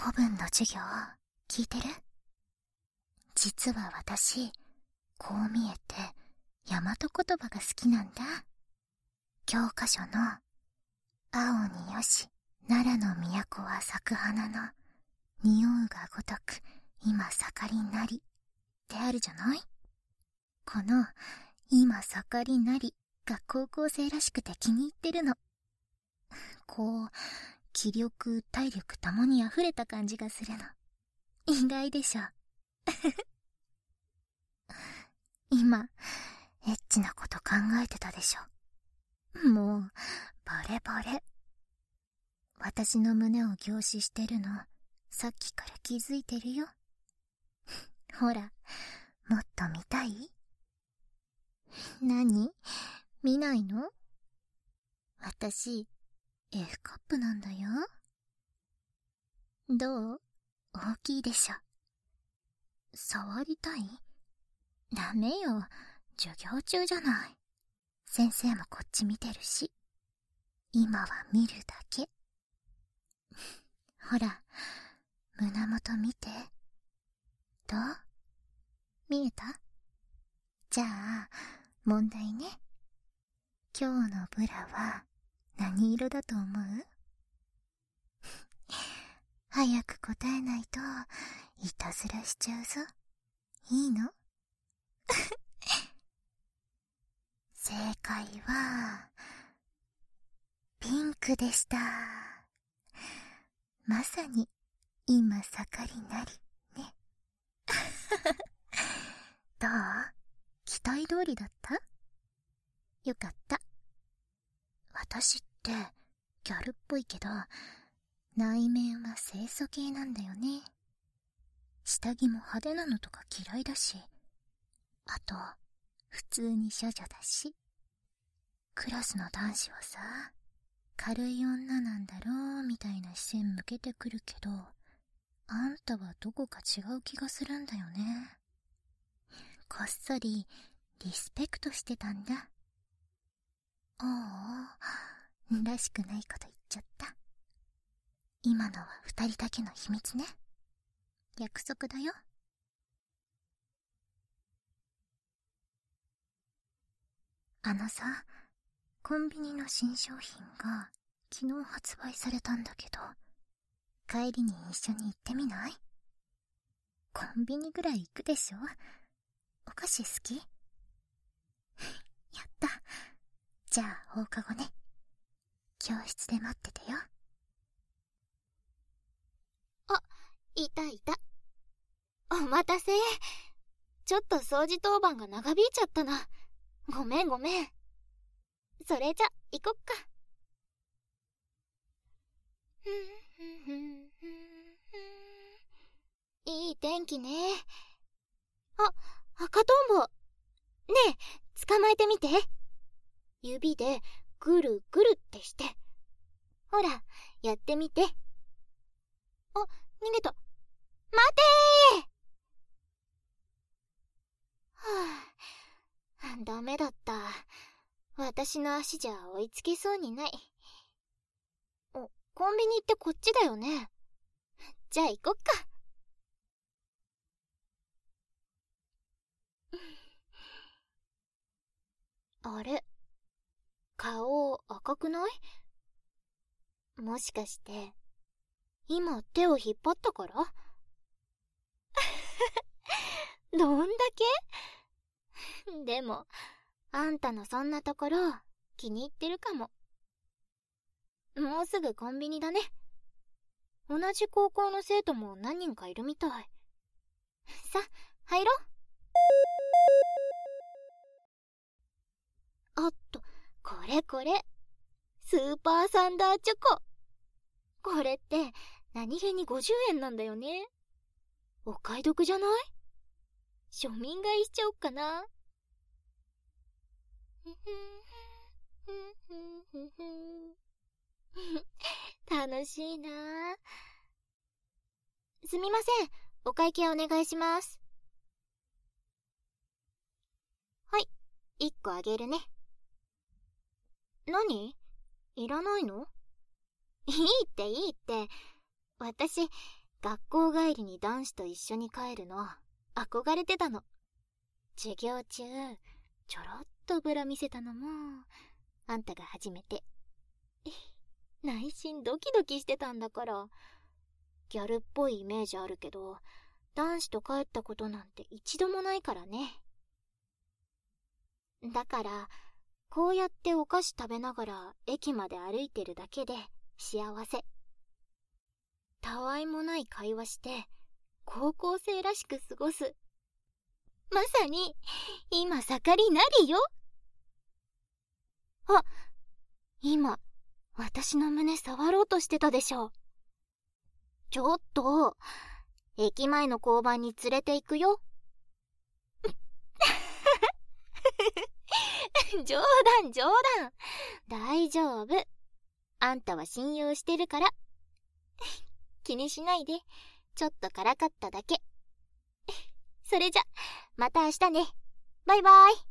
古文の授業、聞いてる？実は私、こう見えて、大和言葉が好きなんだ。教科書の、青によし、奈良の都は咲く花の、匂うがごとく、今盛りなり、ってあるじゃない？この、今盛りなりが高校生らしくて気に入ってるの。こう、気力、体力ともに溢れた感じがするの。意外でしょ。今、エッチなこと考えてたでしょ。もう、バレバレ。私の胸を凝視してるの、さっきから気づいてるよ。ほら、もっと見たい？何？見ないの？私、F カップなんだよ。どう？大きいでしょ。触りたい？ダメよ。授業中じゃない。先生もこっち見てるし。今は見るだけ。ほら、胸元見て。どう？見えた？じゃあ、問題ね。今日のブラは何色だと思う？早く答えないと、いたずらしちゃうぞ。いいの？正解は、ピンクでした。まさに、今盛りなり、ね。どう？期待通りだった？よかった。私って、ギャルっぽいけど、内面は清楚系なんだよね。下着も派手なのとか嫌いだし、あと、普通に処女だし。クラスの男子はさ、軽い女なんだろうみたいな視線向けてくるけど、あんたはどこか違う気がするんだよね。こっそりリスペクトしてたんだ。おお、らしくないこと言っちゃった。今のは二人だけの秘密ね。約束だよ。あのさ、コンビニの新商品が昨日発売されたんだけど、帰りに一緒に行ってみない？コンビニぐらい行くでしょ？お菓子好きやった。じゃあ放課後ね。教室で待っててよ。あ、いたいた。お待たせ。ちょっと掃除当番が長引いちゃったな。ごめんごめん。それじゃ、行こっか。いい天気ね。あ、赤とんぼ。ねえ、捕まえてみて。指でぐるぐるってして。ほら、やってみて。あ、逃げた。待てーはあ、ダメだった。私の足じゃ追いつけそうにない。お、コンビニってこっちだよね。じゃあ行こっか。あれ？顔赤くない？もしかして、今手を引っ張ったから？どんだけ？でも、あんたのそんなところ、気に入ってるかも。もうすぐコンビニだね。同じ高校の生徒も何人かいるみたい。さ、入ろう。これこれ。スーパーサンダーチョコ。これって、何気に50円なんだよね。お買い得じゃない？庶民買いしちゃおっかな。楽しいなすみません。お会計お願いします。はい。1個あげるね。何？いらないの？いいっていいって。私、学校帰りに男子と一緒に帰るの。憧れてたの。授業中ちょろっとブラ見せたのもあんたが初めて。内心ドキドキしてたんだから。ギャルっぽいイメージあるけど男子と帰ったことなんて一度もないからね。だからこうやってお菓子食べながら駅まで歩いてるだけで幸せ。たわいもない会話して高校生らしく過ごす。まさに今盛りなりよ。あ今私の胸触ろうとしてたでしょ。ちょっと駅前の交番に連れて行くよ。冗談冗談。大丈夫。あんたは信用してるから。気にしないで。ちょっとからかっただけ。それじゃまた明日ね。バイバイ。